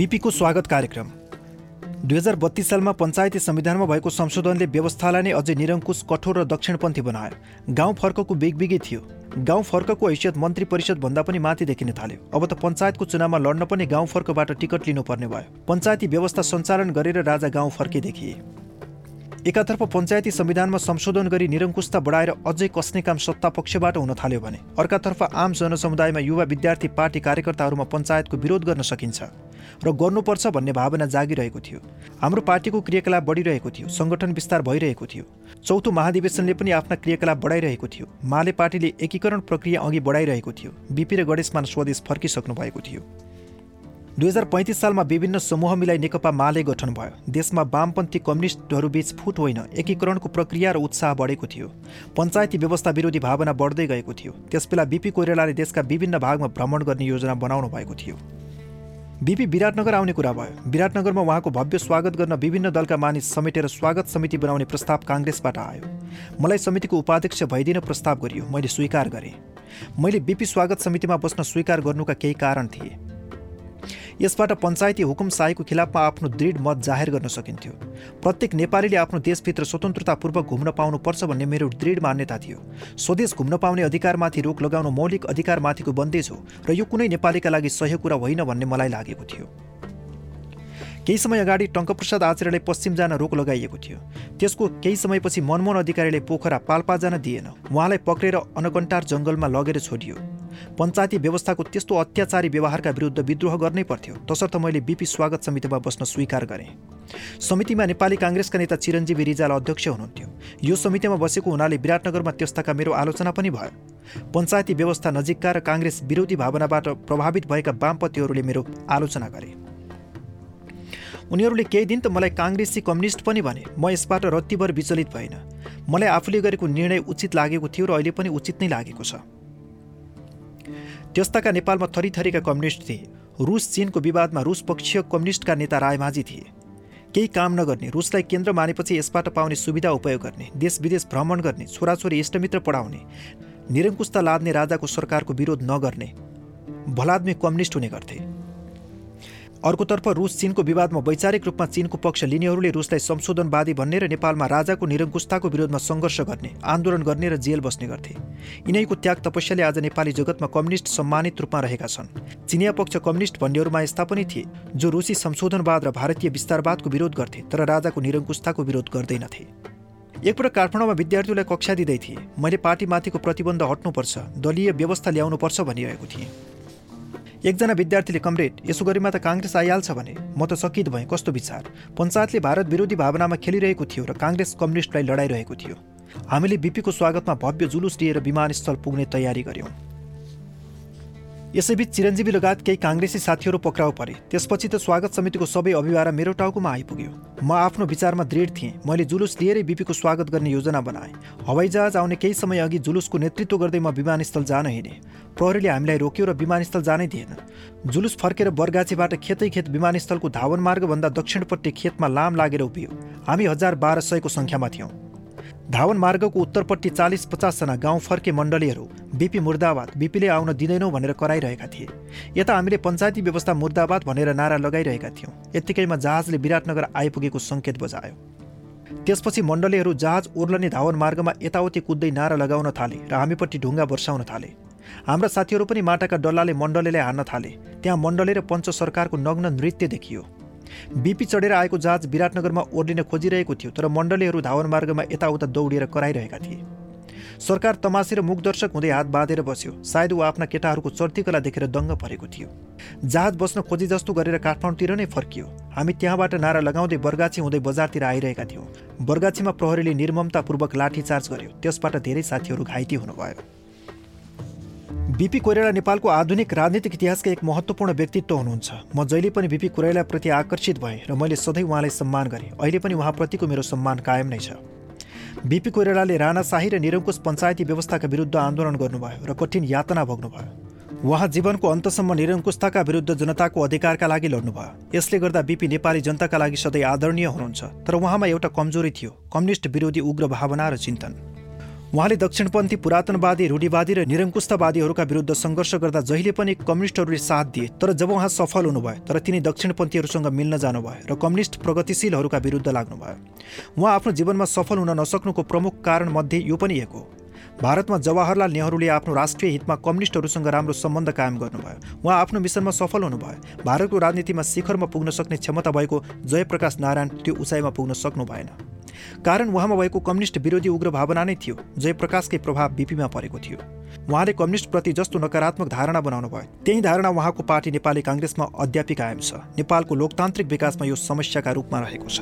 बिपीको स्वागत कार्यक्रम। दुई हजार बत्तिस सालमा पञ्चायती संविधानमा भएको संशोधनले व्यवस्थालाई नै अझै निरङ्कुश कठोर र दक्षिणपन्थी बनायो। गाउँ फर्कको बिगबिगी थियो। गाउँ फर्कको हैसियत मन्त्री परिषदभन्दा पनि माथि देखिन थाल्यो। अब त पञ्चायतको चुनावमा लड्न पनि गाउँ फर्कबाट टिकट लिनुपर्ने भयो। पञ्चायती व्यवस्था सञ्चालन गरेर राजा गाउँ फर्के देखिए। एकातर्फ पञ्चायती संविधानमा संशोधन गरी निरङ्कुशता बढाएर अझै कस्ने काम सत्ता पक्षबाट हुन थाल्यो भने अर्कातर्फ आम जनसमुदायमा युवा विद्यार्थी पार्टी कार्यकर्ताहरूमा पञ्चायतको विरोध गर्न सकिन्छ। र गर्नुपर्छ भन्ने भावना जागिरहेको थियो। हाम्रो पार्टीको क्रियाकलाप बढिरहेको थियो सङ्गठन विस्तार भइरहेको थियो। चौथो महाधिवेशनले पनि आफ्ना क्रियाकलाप बढाइरहेको थियो। माले पार्टीले एकीकरण प्रक्रिया अघि बढाइरहेको थियो। बिपी र गणेशमान स्वदेश फर्किसक्नु भएको थियो। दुई हजार पैँतिस सालमा विभिन्न समूह मिलाई नेकपा माले गठन भयो। देशमा वामपन्थी कम्युनिस्टहरूबीच फुट होइन एकीकरणको प्रक्रिया र उत्साह बढेको थियो। पञ्चायती व्यवस्था विरोधी भावना बढ्दै गएको थियो। त्यसबेला बिपी कोइरालाले देशका विभिन्न भागमा भ्रमण गर्ने योजना बनाउनु भएको थियो। बिपी विराटनगर आउने कुरा भयो। विराटनगरमा उहाँको भव्य स्वागत गर्न विभिन्न दलका मानिस समेटेर स्वागत समिति बनाउने प्रस्ताव काङ्ग्रेसबाट आयो। मलाई समितिको उपाध्यक्ष भइदिन प्रस्ताव गरियो। मैले स्वीकार गरेँ। मैले बिपी स्वागत समितिमा बस्न स्वीकार गर्नुका केही कारण थिए। यसबाट पञ्चायती हुकुम शाहीको खिलाफमा आफ्नो दृढ मत जाहेर गर्न सकिन्थ्यो। प्रत्येक नेपालीले आफ्नो देशभित्र स्वतन्त्रतापूर्वक घुम्न पाउनुपर्छ भन्ने मेरो दृढ मान्यता थियो। स्वदेश घुम्न पाउने अधिकारमाथि रोक लगाउनु मौलिक अधिकारमाथिको बन्देज हो र यो कुनै नेपालीका लागि सही कुरा होइन भन्ने मलाई लागेको थियो। केही समय अगाडि टङ्कप्रसाद आचार्यलाई पश्चिम जान रोक लगाइएको थियो। त्यसको केही समयपछि मनमोहन अधिकारीले पोखरा पाल्पा जान दिएन। उहाँलाई पक्रेर अनकन्टार जङ्गलमा लगेर छोडियो। पञ्चायती व्यवस्थाको त्यस्तो अत्याचारी व्यवहारका विरुद्ध विद्रोह गर्नै पर्थ्यो। तसर्थ मैले बिपी स्वागत समितिमा बस्न स्वीकार गरेँ। समितिमा नेपाली काङ्ग्रेसका नेता चिरञ्जीवी रिजाल अध्यक्ष हुनुहुन्थ्यो। यो समितिमा बसेको हुनाले विराटनगरमा त्यस्ताका मेरो आलोचना पनि भयो। पञ्चायती व्यवस्था नजिकका र काङ्ग्रेस विरोधी भावनाबाट प्रभावित भएका वामपतिहरूले मेरो आलोचना गरे। उनीहरूले केही दिन त मलाई काङ्ग्रेसी कम्युनिस्ट पनि भने म यसबाट रत्तिभर विचलित भएन। मलाई आफूले गरेको निर्णय उचित लागेको थियो र अहिले पनि उचित नै लागेको छ। त्यस्ताका नेपालमा थरीथरीका कम्युनिस्ट थिए। रुस चिनको विवादमा रुस पक्षीय कम्युनिस्टका नेता रायमाझी थिए। केही काम नगर्ने रुसलाई केन्द्र मानेपछि यसबाट पाउने सुविधा उपयोग गर्ने देश विदेश भ्रमण गर्ने छोराछोरी इष्टमित्र पढाउने निरङ्कुशता लाद्ने राजाको सरकारको विरोध नगर्ने भलाद्मी कम्युनिस्ट हुने गर्थे। अर्कोतर्फ रुस चिनको विवादमा वैचारिक रूपमा चिनको पक्ष लिनेहरूले रुसलाई संशोधनवादी भन्ने र नेपालमा राजाको निरङ्कुशताको विरोधमा सङ्घर्ष गर्ने आन्दोलन गर्ने र जेल बस्ने गर्थे। यिनैको त्याग तपस्याले आज नेपाली जगतमा कम्युनिस्ट सम्मानित रूपमा रहेका छन्। चिनिया पक्ष कम्युनिस्ट भन्नेहरूमा यस्ता पनि थिए जो रुसी संशोधनवाद र भारतीय विस्तारवादको विरोध गर्थे तर राजाको निरङ्कुशताको विरोध गर्दैनथे। एकपल्ट काठमाडौँमा विद्यार्थीहरूलाई कक्षा दिँदै थिए। मैले पार्टीमाथिको प्रतिबन्ध हट्नुपर्छ दलीय व्यवस्था ल्याउनुपर्छ भनिरहेको थिएँ। एकजना विद्यार्थीले कमरेड यसो गरेमा त काङ्ग्रेस आइहाल्छ भने म त सकित भएँ कस्तो विचार? पञ्चायतले भारत विरोधी भावनामा खेलिरहेको थियो र काङ्ग्रेस कम्युनिस्टलाई लडाइरहेको थियो। हामीले बिपीको स्वागतमा भव्य जुलुस लिएर विमानस्थल पुग्ने तयारी गऱ्यौँ यसैबीच चिरञ्जीवी लगायत केही काङ्ग्रेसी साथीहरू पक्राउ परे। त्यसपछि त स्वागत समितिको सबै अभिभारा मेरो टाउकोमा आइपुग्यो। म आफ्नो विचारमा दृढ थिएँ। मैले जुलुस लिएरै बिपीको स्वागत गर्ने योजना बनाएँ। हवाईजहाज आउने केही समय अघि जुलुसको नेतृत्व गर्दै म विमानस्थल जान हिँडेँ। प्रहरीले हामीलाई रोक्यो र विमानस्थल जानै दिएन। जुलुस फर्केर बरगाछीबाट खेतै खेत विमानस्थलको धावन मार्गभन्दा दक्षिणपट्टि खेतमा लाम लागेर उभियो। हामी हजार बाह्र सयको सङ्ख्यामा थियौँ। धावन मार्गको उत्तरपट्टि चालिस पचासजना गाउँ फर्के मण्डलीहरू बिपी मुर्दाबाद बिपीले आउन दिँदैनौ भनेर कराइरहेका थिए। यता हामीले पञ्चायती व्यवस्था मुर्दाबाद भनेर नारा लगाइरहेका थियौँ। यत्तिकैमा जहाजले विराटनगर आइपुगेको सङ्केत बजायो। त्यसपछि मण्डलीहरू जहाज ओर्लने धावन मार्गमा यताउति कुद्दै नारा लगाउन थाले र हामीपट्टि ढुङ्गा वर्षाउन थाले। हाम्रा साथीहरू पनि माटाका डल्लाले मण्डलीलाई हान्न थाले। त्यहाँ मण्डले र पञ्च सरकारको नग्न नृत्य देखियो। बिपी चढेर आएको जहाज विराटनगरमा ओर्लिन खोजिरहेको थियो तर मण्डलीहरू धावन मार्गमा यताउता दौडिएर कराइरहेका थिए। सरकार तमासी र मुखदर्शक हुँदै हात बाँधेर बस्यो। सायद ऊ आफ्ना केटाहरूको चर्तीकला देखेर दङ्ग परेको थियो। जहाज बस्न खोजी जस्तो गरेर काठमाडौँतिर नै फर्कियो। हामी त्यहाँबाट नारा लगाउँदै बर्गाछी हुँदै बजारतिर आइरहेका थियौँ। बर्गाछीमा प्रहरीले निर्ममतापूर्वक लाठीचार्ज गर्यो। त्यसबाट धेरै साथीहरू घाइते हुनुभयो। बिपी कोइराला नेपालको आधुनिक राजनीतिक इतिहासका एक महत्त्वपूर्ण व्यक्तित्व हुनुहुन्छ। म जहिले पनि बिपी कोइरालाप्रति आकर्षित भएँ र मैले सधैँ उहाँलाई सम्मान गरेँ अहिले पनि उहाँप्रतिको मेरो सम्मान कायम नै छ। बिपी कोइरालाले राणाशाही र निरङ्कुश पञ्चायती व्यवस्थाका विरुद्ध आन्दोलन गर्नुभयो र कठिन यातना भोग्नुभयो। उहाँ जीवनको अन्तसम्म निरङ्कुशताका विरुद्ध जनताको अधिकारका लागि लड्नुभयो। यसले गर्दा बिपी नेपाली जनताका लागि सधैँ आदरणीय हुनुहुन्छ तर उहाँमा एउटा कमजोरी थियो कम्युनिस्ट विरोधी उग्र भावना र चिन्तन। उहाँले दक्षिणपन्थी पुरातनवादी रूढिवादी र निरङ्कुशवादीहरूका विरुद्ध सङ्घर्ष गर्दा जहिले पनि कम्युनिस्टहरूले साथ दिए तर जब उहाँ सफल हुनुभयो तर तिनी दक्षिणपन्थीहरूसँग मिल्न जानुभयो र कम्युनिस्ट प्रगतिशीलहरूका विरुद्ध लाग्नुभयो। उहाँ आफ्नो जीवनमा सफल हुन नसक्नुको प्रमुख कारण मध्ये यो पनि एक हो। भारतमा जवाहरलाल नेहरूले आफ्नो राष्ट्रिय हितमा कम्युनिस्टहरूसँग राम्रो सम्बन्ध कायम गर्नुभयो। उहाँ आफ्नो मिसनमा सफल हुनुभयो। भारतको राजनीतिमा शिखरमा पुग्न सक्ने क्षमता भएको जयप्रकाश नारायण त्यो उचाइमा पुग्न सक्नु भएन। कारण उहाँमा भएको कम्युनिस्ट विरोधी उग्र भावना नै थियो। जयप्रकाशकै प्रभाव बिपीमा परेको थियो। उहाँले कम्युनिस्टप्रति जस्तो नकारात्मक धारणा बनाउनु भयो। त्यही धारणा उहाँको पार्टी नेपाली काङ्ग्रेसमा अद्यापि कायम छ। नेपालको लोकतान्त्रिक विकासमा यो समस्याका रूपमा रहेको छ।